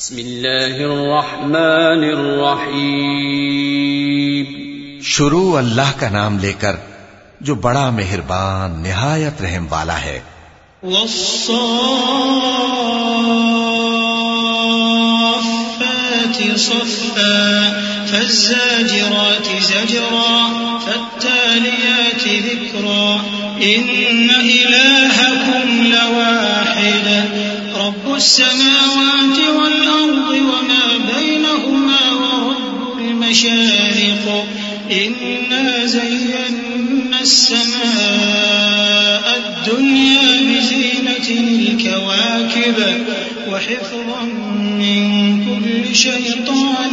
بسم الله الرحمن الرحيم. شروع الله کا نام لے کر جو بڑا مہربان نہایت رحم والا ہے۔ والصافات صفا فالزاجرات زجرا فالتاليات ذكرا إن إلهكم لواحد. السماوات والأرض وما بينهما ورب المشارق إنا زينا السماء الدنيا بزينة الكواكب وحفظا من كل شيطان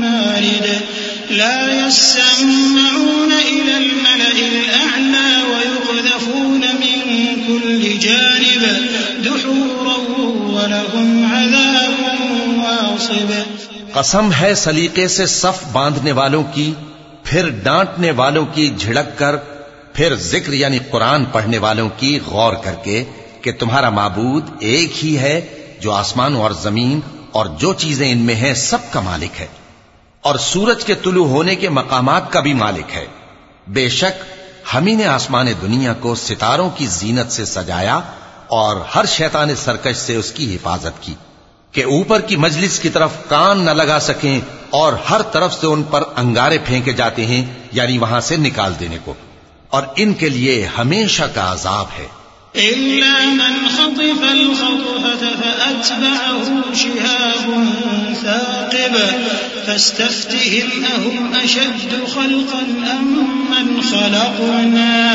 مارد. لا يسمعون إلى الملأ الأعلى قسم ہے سلیقے سے صف باندھنے والوں کی، پھر ڈانٹنے والوں کی جھڑک کر، پھر ذکر یعنی قرآن پڑھنے والوں کی غور کر کے کہ تمہارا معبود ایک ہی ہے جو آسمان اور زمین اور جو چیزیں ان میں ہیں سب کا مالک ہے۔ اور سورج کے طلوع ہونے کے مقامات کا بھی مالک ہے۔ بے شک ہم ہی نے آسمان دنیا کو ستاروں کی زینت سے سجایا اور ہر شیطان سرکش سے اس کی حفاظت کی۔ کہ اوپر کی مجلس کی طرف کان نہ لگا سکیں اور ہر طرف سے ان پر انگارے پھینکے جاتے ہیں یعنی وہاں سے نکال دینے کو۔ اور ان کے لیے ہمیشہ کا عذاب ہے۔ إلا من خطف الخطفة فأتبعه شهاب ثاقب فاستفتهم أهم أشد خلقا أم من خلقنا؟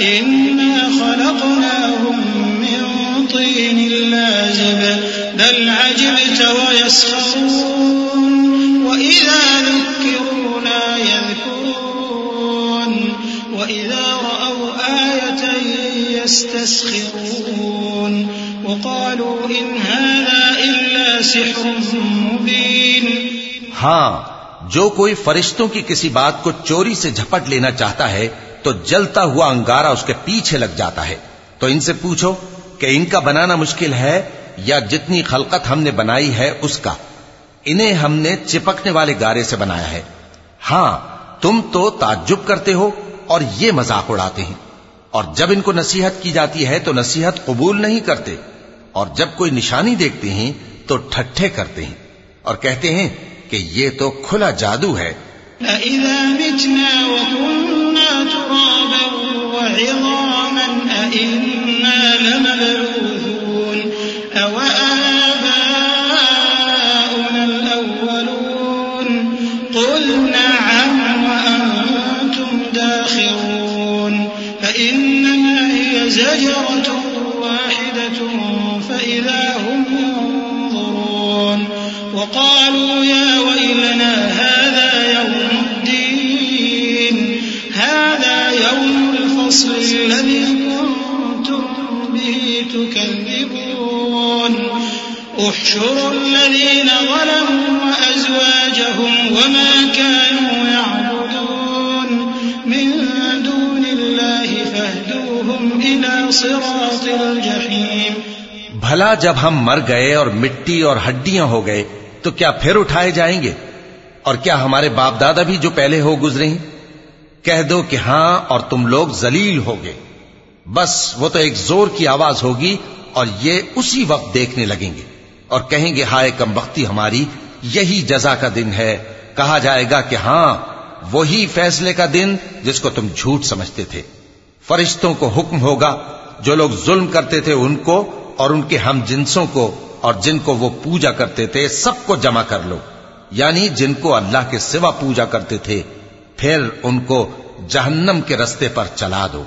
إنا خلقناهم من طين لازب بل عجبت ويسخرون وإذا ذكروا لا يذكرون وإذا رأوا آية يستسخرون وقالوا إن هذا إلا سحر مبين ہاں جو کوئی فرشتوں کی کسی بات کو چوری سے جھپٹ لینا چاہتا ہے، تو جلتا ہوا انگارا اس کے پیچھے لگ جاتا ہے۔ تو ان سے پوچھو کہ ان کا بنانا مشکل ہے یا جتنی خلقت ہم نے بنائی ہے اس کا۔ انہیں ہم نے چپکنے والے گارے سے بنایا ہے۔ ہاں تم تو تعجب کرتے ہو اور یہ مذاق اڑاتے ہیں۔ اور جب ان کو نصیحت کی جاتی ہے تو نصیحت قبول نہیں کرتے۔ اور جب کوئی نشانی دیکھتے ہیں تو ٹھٹھے کرتے ہیں۔ اور کہتے ہیں کہ یہ تو کھلا جادو ہے۔ أَإِذَا مِتْنَا وَكُنَّا تُرَابًا وَعِظَامًا أَإِنَّا لَمَبْعُوثُونَ وقالوا يا ويلنا هذا يوم الدين. هذا يوم الفصل الذي كنتم به تكذبون. احشروا الذين ظلموا وأزواجهم وما كانوا يعبدون. من دون الله فاهدوهم إلى صراط الجحيم. بھلا جب ہم مر گئے اور مٹی اور ہڈیاں ہو گئے تو کیا پھر اٹھائے جائیں گے؟ اور کیا ہمارے باپ دادا بھی جو پہلے ہو گزرے ہیں؟ کہہ دو کہ ہاں اور تم لوگ ذلیل ہوگے بس وہ تو ایک زور کی آواز ہوگی اور یہ اسی وقت دیکھنے لگیں گے۔ اور کہیں گے، ہائے کم بختی ہماری، یہی جزا کا دن ہے۔ کہا جائے گا کہ ہاں وہی فیصلے کا دن جس کو تم جھوٹ سمجھتے تھے۔ فرشتوں کو حکم ہوگا، جو لوگ ظلم کرتے تھے ان کو اور ان کے ہم جنسوں کو اور جن کو وہ پوجا کرتے تھے سب کو جمع کر لو۔ یعنی جن کو اللہ کے سوا پوجا کرتے تھے، پھر ان کو جہنم کے رستے پر چلا دو۔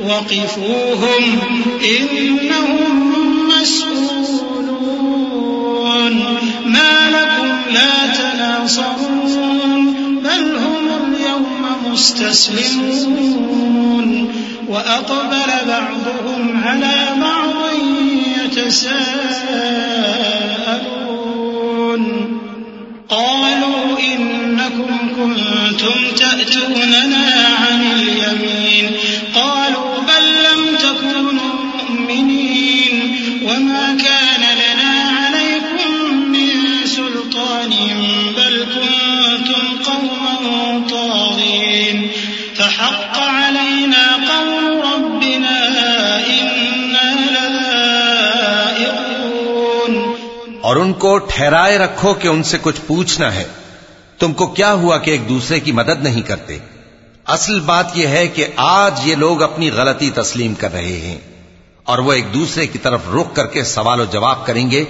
وقفوهم إنهم مسؤولون ما لكم لا تناصرون، بل هم اليوم مستسلمون۔ وأقبل بعضهم على بعض يتساءلون. قالوا إنكم كنتم تأتوننا عن اليمين. کو ٹھہرائے رکھو کہ ان سے کچھ پوچھنا ہے۔ تم کو کیا ہوا کہ ایک دوسرے کی مدد نہیں کرتے؟ اصل بات یہ ہے کہ آج یہ لوگ اپنی غلطی تسلیم کر رہے ہیں اور وہ ایک دوسرے کی طرف رخ کر کے سوال و جواب کریں گے۔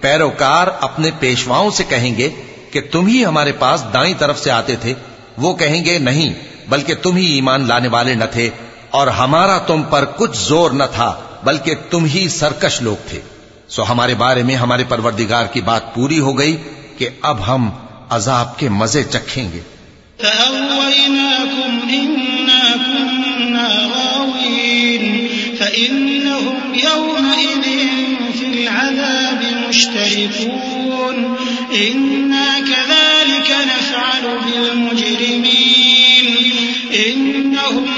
پیروکار اپنے پیشواؤں سے کہیں گے کہ تم ہی ہمارے پاس دائیں طرف سے آتے تھے۔ وہ کہیں گے نہیں، بلکہ تم ہی ایمان لانے والے نہ تھے اور ہمارا تم پر کچھ زور نہ تھا، بلکہ تم ہی سرکش لوگ تھے۔ سو ہمارے بارے میں ہمارے پروردگار کی بات پوری ہو گئی کہ اب ہم عذاب کے مزے چکھیں گے۔ فإنهم يومئذ في العذاب مشتركون إنا كذلك نفعل بالمجرمين إنهم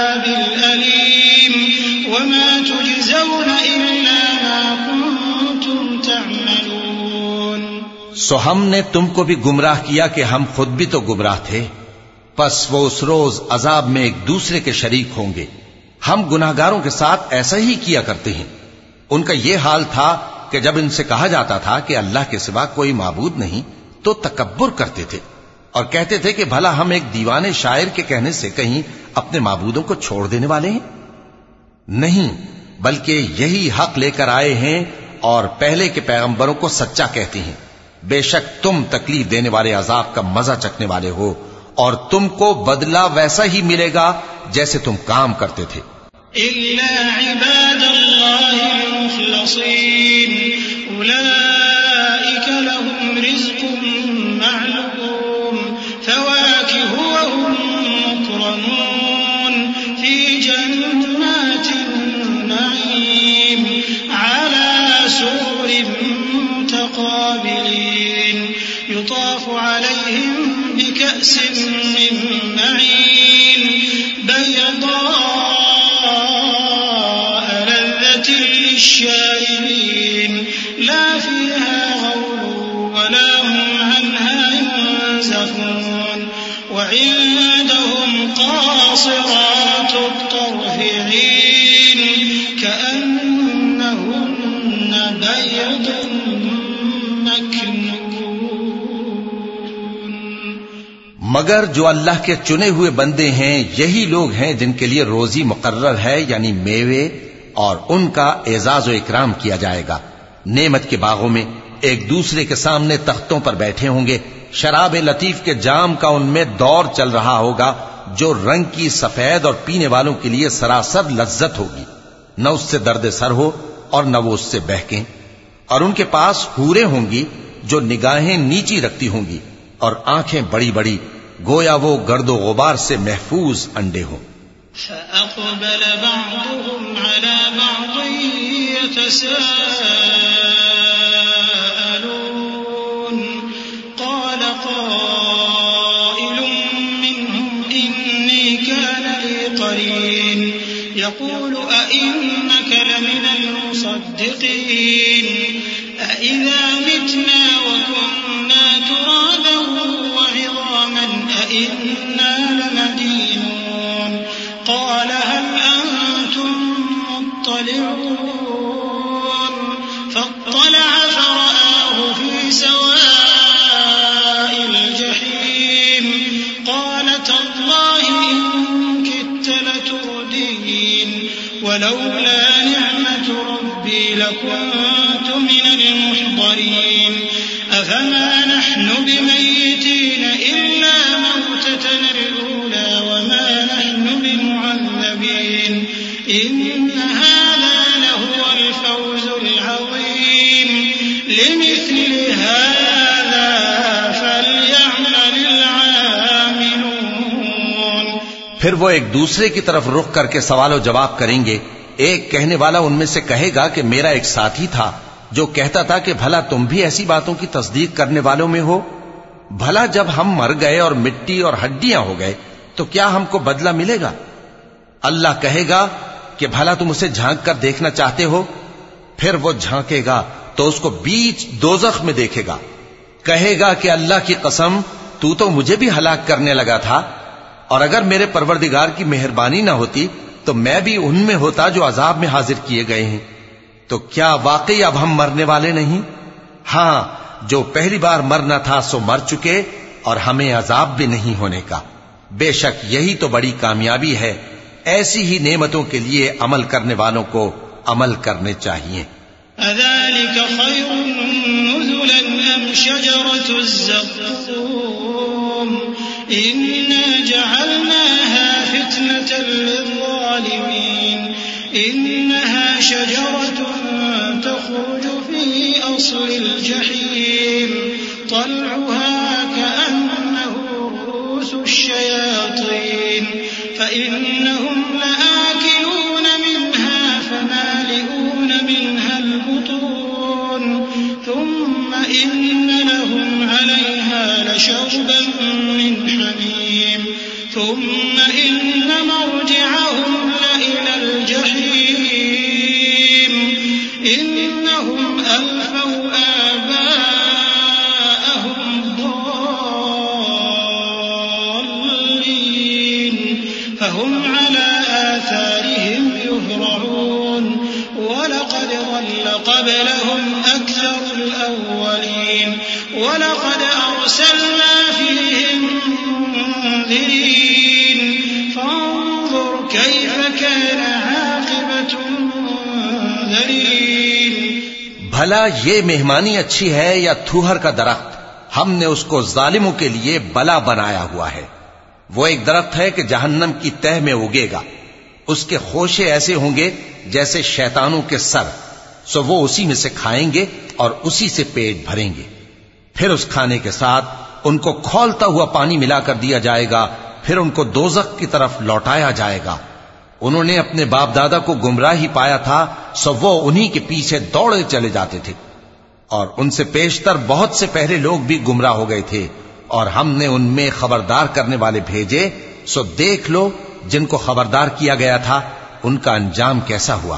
سو ہم نے تم کو بھی گمراہ کیا کہ ہم خود بھی تو گمراہ تھے۔ پس وہ اس روز عذاب میں ایک دوسرے کے شریک ہوں گے۔ ہم گناہگاروں کے ساتھ ایسا ہی کیا کرتے ہیں۔ ان کا یہ حال تھا کہ جب ان سے کہا جاتا تھا کہ اللہ کے سوا کوئی معبود نہیں، تو تکبر کرتے تھے۔ اور کہتے تھے کہ بھلا ہم ایک دیوانے شاعر کے کہنے سے کہیں اپنے معبودوں کو چھوڑ دینے والے ہیں۔ نہیں، بلکہ یہی حق لے کر آئے ہیں اور پہلے کے پیغمبروں کو سچا کہتے ہیں۔ بے شک تم تکلیف دینے والے عذاب کا مزہ چکنے والے ہو، اور تم کو بدلہ ویسا ہی ملے گا جیسے تم کام کرتے تھے۔ إلا عباد الله المخلصين، أولئك لهم رزق معلوم، فواكه وهم مكرمون، في جنات النعيم، على سرر بكأس من معين بيضاء لذة للشاربين لا فيها غول ولا هم عنها ينزفون وعندهم قاصرات الطرف عين مگر جو اللہ کے چنے ہوئے بندے ہیں، یہی لوگ ہیں جن کے لیے روزی مقرر ہے یعنی میوے اور ان کا اعزاز و اکرام کیا جائے گا۔ نعمت کے باغوں میں ایک دوسرے کے سامنے تختوں پر بیٹھے ہوں گے۔ شراب لطیف کے جام کا ان میں دور چل رہا ہوگا، جو رنگ کی سفید اور پینے والوں کے لیے سراسر لذت ہوگی۔ نہ اس سے درد سر ہو اور نہ وہ اس سے بہکیں۔ اور ان کے پاس حوریں ہوں گی، جو نگاہیں نیچی رکھتی ہوں گی اور آنکھیں بڑی بڑی گویا وہ گرد و غبار سے محفوظ انڈے ہوں۔ فأقبل بعضهم على بعض يتساءلون. قال قائل منهم إني كان لي قرين. يقول أئنك لمن المصدقين. أئذا أئنا لمدينون قال هل أنتم مطلعون فاطلع فرآه في سواء الجحيم قال تالله إن كدت لتردين ولولا نعمة ربي لكنت من المحضرين أفما نحن بميتين إلا موتتنا الأولى وما نحن بمعذبين إن هذا لهو الفوز العظيم لمثل هذا فليعمل العاملون پھر وہ ایک دوسرے کی طرف رخ کر کے سوال و جواب کریں گے، ایک کہنے والا ان میں سے کہے گا کہ میرا ایک ساتھی تھا۔ جو کہتا تھا کہ بھلا تم بھی ایسی باتوں کی تصدیق کرنے والوں میں ہو، بھلا جب ہم مر گئے اور مٹی اور ہڈیاں ہو گئے، تو کیا ہم کو بدلہ ملے گا؟ اللہ کہے گا کہ بھلا تم اسے جھانک کر دیکھنا چاہتے ہو، پھر وہ جھانکے گا تو اس کو بیچ دوزخ میں دیکھے گا۔ کہے گا کہ اللہ کی قسم، تو تو مجھے بھی ہلاک کرنے لگا تھا، اور اگر میرے پروردگار کی مہربانی نہ ہوتی، تو میں بھی ان میں ہوتا جو عذاب میں حاضر کیے گئے ہیں۔ تو کیا واقعی اب ہم مرنے والے نہیں؟ ہاں جو پہلی بار مرنا تھا سو مر چکے اور ہمیں عذاب بھی نہیں ہونے کا۔ بے شک یہی تو بڑی کامیابی ہے۔ ایسی ہی نعمتوں کے لیے عمل کرنے والوں کو عمل کرنے چاہیے۔ أذلك خير نزلا أم شجرة الزقوم؟ إنا جعلناها فتنة للظالمين۔ إنها شجرة تخرج في أصل الجحيم طلعها كأنه رؤوس الشياطين فإنهم لآكلون منها فمالئون منها البطون ثم إن لهم عليها لشوبا من حميم ثم إن مرجعهم بھلا یہ مہمانی اچھی ہے یا تھوہر کا درخت؟ ہم نے اس کو ظالموں کے لیے بلا بنایا ہوا ہے۔ وہ ایک درخت ہے کہ جہنم کی تہ میں اگے گا۔ اس کے خوشے ایسے ہوں گے جیسے شیطانوں کے سر۔ سو وہ اسی میں سے کھائیں گے اور اسی سے پیٹ بھریں گے۔ پھر اس کھانے کے ساتھ ان کو کھولتا ہوا پانی ملا کر دیا جائے گا۔ پھر ان کو دوزخ کی طرف لوٹایا جائے گا۔ انہوں نے اپنے باپ دادا کو گمراہ ہی پایا تھا، سو وہ انہی کے پیچھے دوڑے چلے جاتے تھے۔ اور ان سے پیشتر بہت سے پہلے لوگ بھی گمراہ ہو گئے تھے۔ اور ہم نے ان میں خبردار کرنے والے بھیجے، سو دیکھ لو جن کو خبردار کیا گیا تھا، ان کا انجام کیسا ہوا۔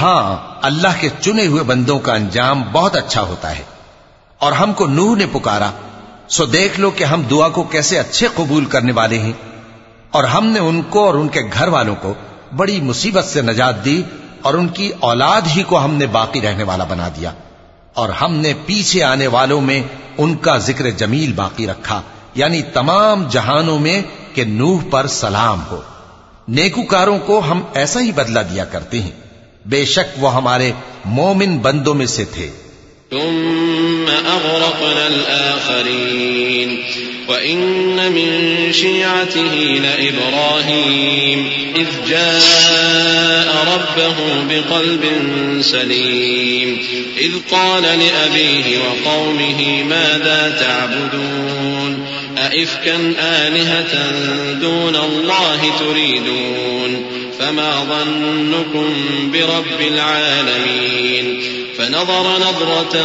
ہاں اللہ کے چنے ہوئے بندوں کا انجام بہت اچھا ہوتا ہے۔ اور ہم کو نوح نے پکارا۔ سو دیکھ لو کہ ہم دعا کو کیسے اچھے قبول کرنے والے ہیں۔ اور ہم نے ان کو اور ان کے گھر والوں کو بڑی مصیبت سے نجات دی اور ان کی اولاد ہی کو ہم نے باقی رہنے والا بنا دیا۔ اور ہم نے پیچھے آنے والوں میں ان کا ذکر جمیل باقی رکھا۔ یعنی تمام جہانوں میں کہ نوح پر سلام ہو۔ نیکوکاروں کو ہم ایسا ہی بدلہ دیا کرتے ہیں۔ بے شک وہ ہمارے مومن بندوں میں سے تھے ثم أغرقنا الآخرين وإن من شيعته لإبراهيم إذ جاء ربه بقلب سليم إذ قال لأبيه وقومه ماذا تعبدون أئفكا آلهة دون الله تريدون فما ظنكم برب العالمين فنظر نظرة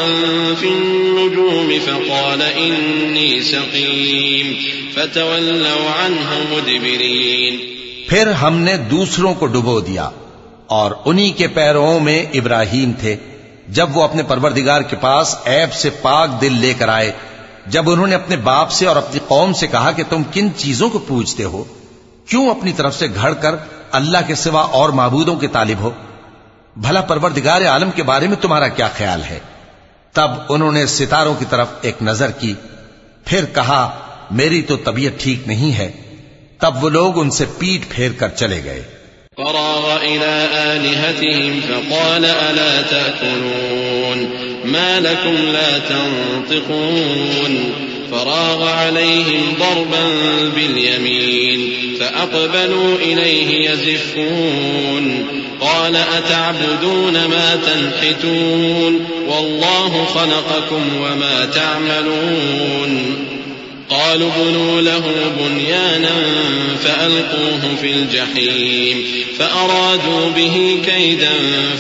في النجوم فقال إني سقيم فتولوا عنه مدبرين پھر ہم نے دوسروں کو ڈبو دیا اور انہی کے پیروں میں ابراہیم تھے۔ جب وہ اپنے پروردگار کے پاس عیب سے پاک دل لے کر آئے، جب انہوں نے اپنے باپ سے اور اپنی قوم سے کہا کہ تم کن چیزوں کو پوچھتے ہو؟ کیوں اپنی طرف سے گھڑ کر اللہ کے سوا اور معبودوں کے طالب ہو۔ بھلا پروردگار عالم کے بارے میں تمہارا کیا خیال ہے؟ تب انہوں نے ستاروں کی طرف ایک نظر کی، پھر کہا، میری تو طبیعت ٹھیک نہیں ہے۔ تب وہ لوگ ان سے پیٹ پھیر کر چلے گئے۔ فراغ إلى آلهتهم فقال ألا تأكلون؟ ما لكم لا تنطقون؟ فراغ عليهم ضربا باليمين فأقبلوا إليه يزفون قال أتعبدون ما تنحتون والله خلقكم وما تعملون قالوا ابنوا له بنيانا فألقوه في الجحيم فأرادوا به كيدا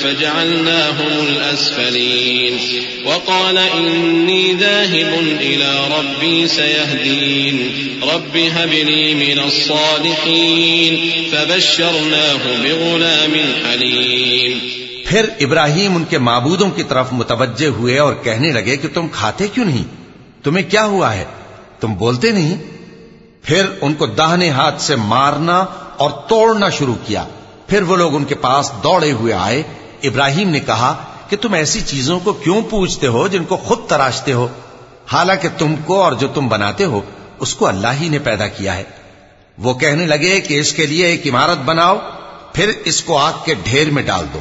فجعلناهم الأسفلين وقال إني ذاهب إلى ربي سيهدين رب هب لي من الصالحين فبشرناه بغلام حليم پھر ابراہیم ان کے معبودوں کی طرف متوجہ ہوئے اور کہنے لگے کہ تم کھاتے کیوں نہیں؟ تمہیں کیا ہوا ہے؟ تم بولتے نہیں؟ پھر ان کو داہنے ہاتھ سے مارنا اور توڑنا شروع کیا۔ پھر وہ لوگ ان کے پاس دوڑے ہوئے آئے۔ ابراہیم نے کہا کہ تم ایسی چیزوں کو کیوں پوچھتے ہو جن کو خود تراشتے ہو؟ حالانکہ تم کو اور جو تم بناتے ہو، اس کو اللہ ہی نے پیدا کیا ہے۔ وہ کہنے لگے کہ اس کے لیے ایک عمارت بناؤ، پھر اس کو آگ کے ڈھیر میں ڈال دو۔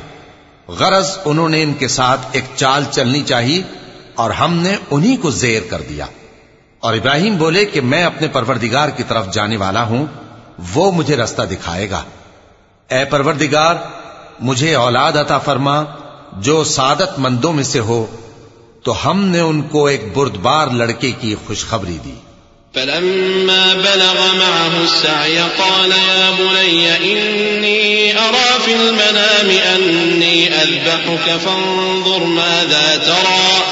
غرض انہوں نے ان کے ساتھ ایک چال چلنی چاہیے اور ہم نے انہی کو زیر کر دیا۔ اور ابراہیم بولے کہ میں اپنے پروردگار کی طرف جانے والا ہوں، وہ مجھے رستہ دکھائے گا۔ اے پروردگار، مجھے اولاد عطا فرما، جو سعادت مندوں میں سے ہو، تو ہم نے ان کو ایک بردبار لڑکے کی خوشخبری دی۔ فلما بلغ معه السعي قال، يا بني، إني أرى في المنام أني أذبحك، فانظر ماذا ترى.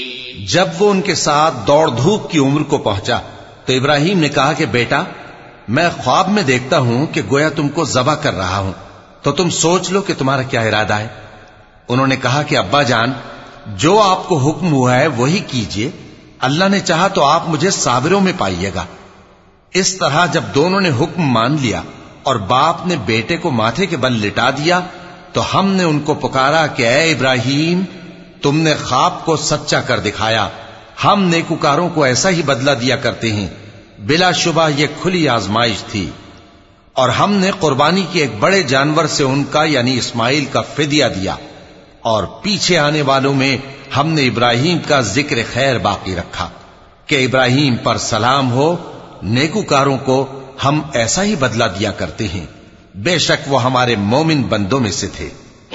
جب وہ ان کے ساتھ دوڑ دھوپ کی عمر کو پہنچا تو ابراہیم نے کہا کہ بیٹا، میں خواب میں دیکھتا ہوں کہ گویا تم کو ذبح کر رہا ہوں۔ تو تم سوچ لو کہ تمہارا کیا ارادہ ہے۔ انہوں نے کہا کہ، ابا جان، جو آپ کو حکم ہوا ہے وہی کیجیے۔ اللہ نے چاہا تو آپ مجھے صابروں میں پائیے گا۔ اس طرح جب دونوں نے حکم مان لیا اور باپ نے بیٹے کو ماتھے کے بل لٹا دیا، تو ہم نے ان کو پکارا کہ، اے ابراہیم تم نے خواب کو سچا کر دکھایا۔ ہم نیکوکاروں کو ایسا ہی بدلہ دیا کرتے ہیں۔ بلا شبہ یہ کھلی آزمائش تھی۔ اور ہم نے قربانی کی ایک بڑے جانور سے ان کا یعنی اسماعیل کا فدیہ دیا۔ اور پیچھے آنے والوں میں ہم نے ابراہیم کا ذکر خیر باقی رکھا۔ کہ ابراہیم پر سلام ہو، نیکوکاروں کو ہم ایسا ہی بدلہ دیا کرتے ہیں۔ بے شک وہ ہمارے مومن بندوں میں سے تھے۔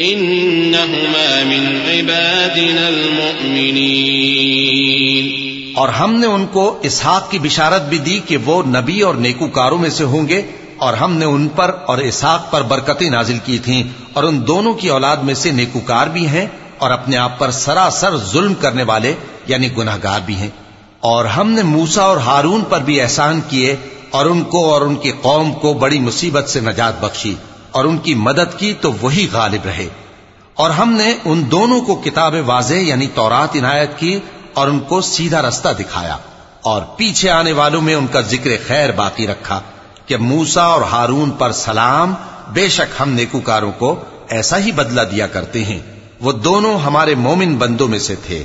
إنهما من عبادنا المؤمنين. اور ہم نے ان کو اسحاق کی بشارت بھی دی کہ وہ نبی اور نیکوکاروں میں سے ہوں گے، اور ہم نے ان پر اور اسحاق پر برکتیں نازل کی تھیں، اور ان دونوں کی اولاد میں سے نیکوکار بھی ہیں اور اپنے آپ پر سراسر ظلم کرنے والے یعنی گناہگار بھی ہیں۔ اور ہم نے موسا اور ہارون پر بھی احسان کیے، اور ان کو اور ان کی قوم کو بڑی مصیبت سے نجات بخشی۔ اور ان کی مدد کی تو وہی غالب رہے۔ اور ہم نے ان دونوں کو کتاب واضح یعنی تورات عنایت کی اور ان کو سیدھا رستہ دکھایا۔ اور پیچھے آنے والوں میں ان کا ذکر خیر باقی رکھا کہ موسا اور ہارون پر سلام بے شک ہم نیکوکاروں کو ایسا ہی بدلہ دیا کرتے ہیں۔ وہ دونوں ہمارے مومن بندوں میں سے تھے۔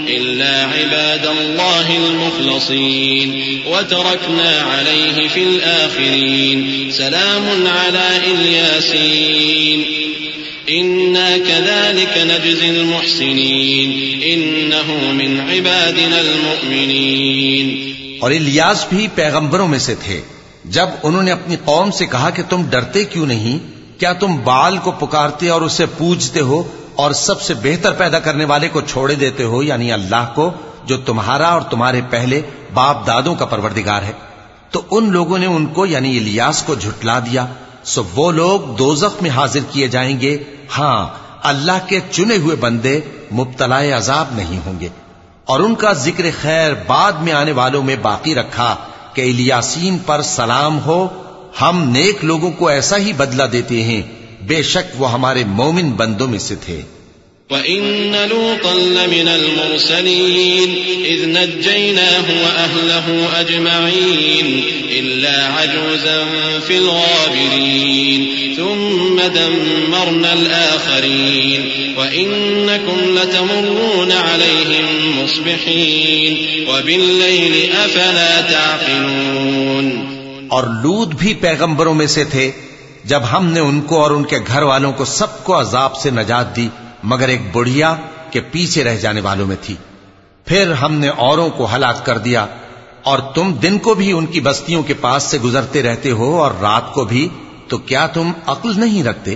إلا عباد الله المخلصين، وتركنا عليه في الآخرين. سلام على إلياسين إنا كذلك نجزي المحسنين. إنه من عبادنا المؤمنين. اور الیاس بھی پیغمبروں میں سے تھے۔ جب انہوں نے اپنی قوم سے کہا کہ تم ڈرتے کیوں نہیں؟ کیا تم بال کو پکارتے اور اسے پوجتے ہو؟ اور سب سے بہتر پیدا کرنے والے کو چھوڑے دیتے ہو یعنی اللہ کو، جو تمہارا اور تمہارے پہلے باپ دادوں کا پروردگار ہے۔ تو ان لوگوں نے ان کو یعنی الیاس کو جھٹلا دیا۔ سو وہ لوگ دوزخ میں حاضر کیے جائیں گے۔ ہاں اللہ کے چنے ہوئے بندے مبتلا عذاب نہیں ہوں گے۔ اور ان کا ذکر خیر بعد میں آنے والوں میں باقی رکھا کہ الیاسین پر سلام ہو۔ ہم نیک لوگوں کو ایسا ہی بدلہ دیتے ہیں۔ بے شک وہ ہمارے مومن بندوں میں سے تھے۔ وإن لوطا لمن المرسلين إذ نجيناه وأهله أجمعين إلا عجوزا في الغابرين ثم دمرنا الآخرين وإنكم لتمرون عليهم مصبحين وبالليل أفلا تعقلون اور لود بھی پیغمبروں میں سے تھے۔ جب ہم نے ان کو اور ان کے گھر والوں کو سب کو عذاب سے نجات دی، مگر ایک بڑھیا کے پیچھے رہ جانے والوں میں تھی۔ پھر ہم نے اوروں کو ہلاک کر دیا، اور تم دن کو بھی ان کی بستیوں کے پاس سے گزرتے رہتے ہو اور رات کو بھی، تو کیا تم عقل نہیں رکھتے؟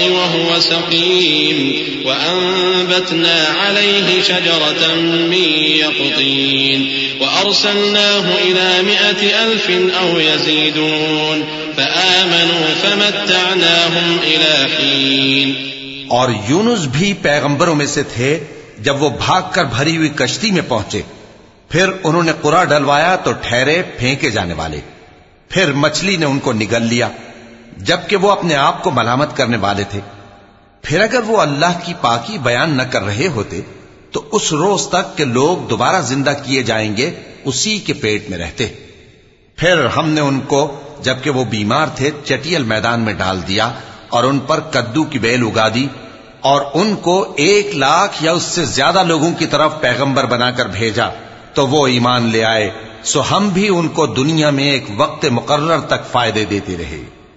وهو سقيم وأنبتنا عليه شجرة من يقطين وأرسلناه إلى مائة ألف أو يزيدون فآمنوا فمتعناهم إلى حين اور یونس بھی پیغمبروں میں سے تھے جب وہ بھاگ کر بھری ہوئی کشتی میں پہنچے۔ پھر انہوں نے قرا ڈلوایا تو ٹھہرے پھینکے جانے والے۔ پھر مچھلی نے ان کو نگل لیا۔ جبکہ وہ اپنے آپ کو ملامت کرنے والے تھے۔ پھر اگر وہ اللہ کی پاکی بیان نہ کر رہے ہوتے، تو اس روز تک کہ لوگ دوبارہ زندہ کیے جائیں گے، اسی کے پیٹ میں رہتے۔ پھر ہم نے ان کو، جبکہ وہ بیمار تھے، چٹیل میدان میں ڈال دیا اور ان پر کدو کی بیل اگا دی اور ان کو ایک لاکھ یا اس سے زیادہ لوگوں کی طرف پیغمبر بنا کر بھیجا۔ تو وہ ایمان لے آئے۔ سو ہم بھی ان کو دنیا میں ایک وقت مقرر تک فائدے دیتے رہے۔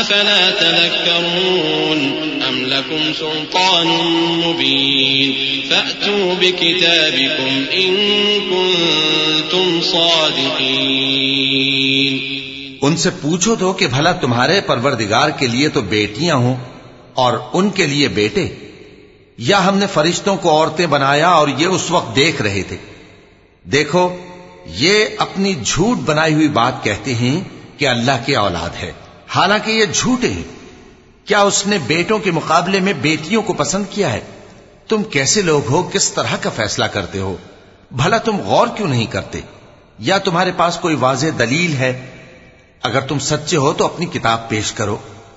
أفلا تذكرون أم لكم سلطان مبين فأتوا بكتابكم إن كنتم صادقين ان سے پوچھو تو کہ بھلا تمہارے پروردگار کے لیے تو بیٹیاں ہوں اور ان کے لیے بیٹے یا ہم نے فرشتوں کو عورتیں بنایا اور یہ اس وقت دیکھ رہے تھے؟ دیکھو، یہ اپنی جھوٹ بنائی ہوئی بات کہتے ہیں کہ اللہ کی اولاد ہے۔ حالانکہ یہ جھوٹے ہیں۔ کیا اس نے بیٹوں کے مقابلے میں بیٹیوں کو پسند کیا ہے؟ تم کیسے لوگ ہو؟ کس طرح کا فیصلہ کرتے ہو؟ بھلا تم غور کیوں نہیں کرتے؟ یا تمہارے پاس کوئی واضح دلیل ہے؟ اگر تم سچے ہو تو اپنی کتاب پیش کرو۔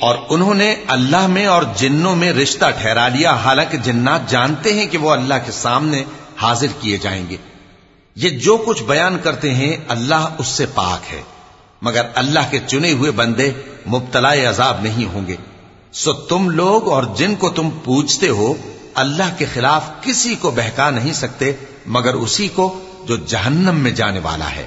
اور انہوں نے اللہ میں اور جنوں میں رشتہ ٹھہرا لیا۔ حالانکہ جنات جانتے ہیں کہ وہ اللہ کے سامنے حاضر کیے جائیں گے۔ یہ جو کچھ بیان کرتے ہیں، اللہ اس سے پاک ہے۔ مگر اللہ کے چنے ہوئے بندے مبتلا عذاب نہیں ہوں گے۔ سو تم لوگ اور جن کو تم پوچھتے ہو، اللہ کے خلاف کسی کو بہکا نہیں سکتے، مگر اسی کو جو جہنم میں جانے والا ہے۔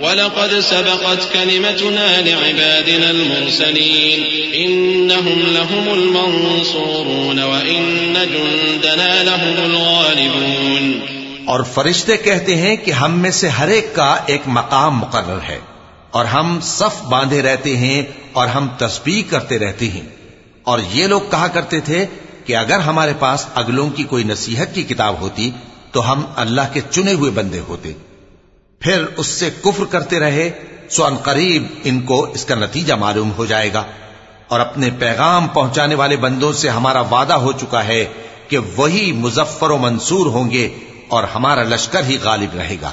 ولقد سبقت كلمتنا لعبادنا المرسلين. إنهم لهم المنصورون وإن جندنا لهم الغالبون. اور فرشتے کہتے ہیں کہ ہم میں سے ہر ایک کا ایک مقام مقرر ہے اور ہم صف باندھے رہتے ہیں اور ہم تسبیح کرتے رہتے ہیں۔ اور یہ لوگ کہا کرتے تھے کہ اگر ہمارے پاس اگلوں کی کوئی نصیحت کی کتاب ہوتی تو ہم اللہ کے چنے ہوئے بندے ہوتے۔ پھر اس سے کفر کرتے رہے سو ان قریب ان کو اس کا نتیجہ معلوم ہو جائے گا۔ اور اپنے پیغام پہنچانے والے بندوں سے ہمارا وعدہ ہو چکا ہے کہ وہی مظفر و منصور ہوں گے اور ہمارا لشکر ہی غالب رہے گا۔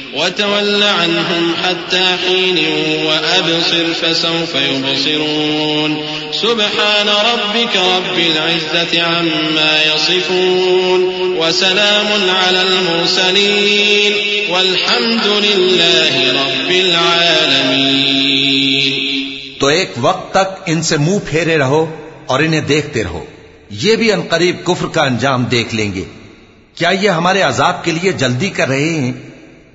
وتول عنهم حتى حين وأبصر فسوف يبصرون. سبحان ربك رب العزة عما يصفون. وسلام على المرسلين. والحمد لله رب العالمين. تو ایک وقت تک ان سے منہ پھیرے رہو اور انہیں دیکھتے رہو. یہ بھی انقریب کفر کا انجام دیکھ لیں گے. کیا یہ ہمارے عذاب کے لیے جلدی کر رہے ہیں؟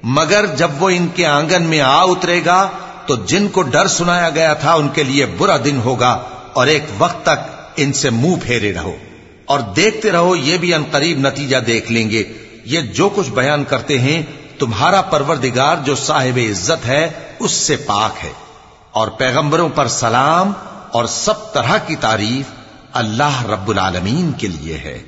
مگر جب وہ ان کے آنگن میں آ اترے گا تو جن کو ڈر سنایا گیا تھا ان کے لیے برا دن ہوگا اور ایک وقت تک ان سے منہ پھیرے رہو اور دیکھتے رہو، یہ بھی انقریب نتیجہ دیکھ لیں گے۔ یہ جو کچھ بیان کرتے ہیں، تمہارا پروردگار جو صاحب عزت ہے، اس سے پاک ہے۔ اور پیغمبروں پر سلام اور سب طرح کی تعریف اللہ رب العالمین کے لیے ہے۔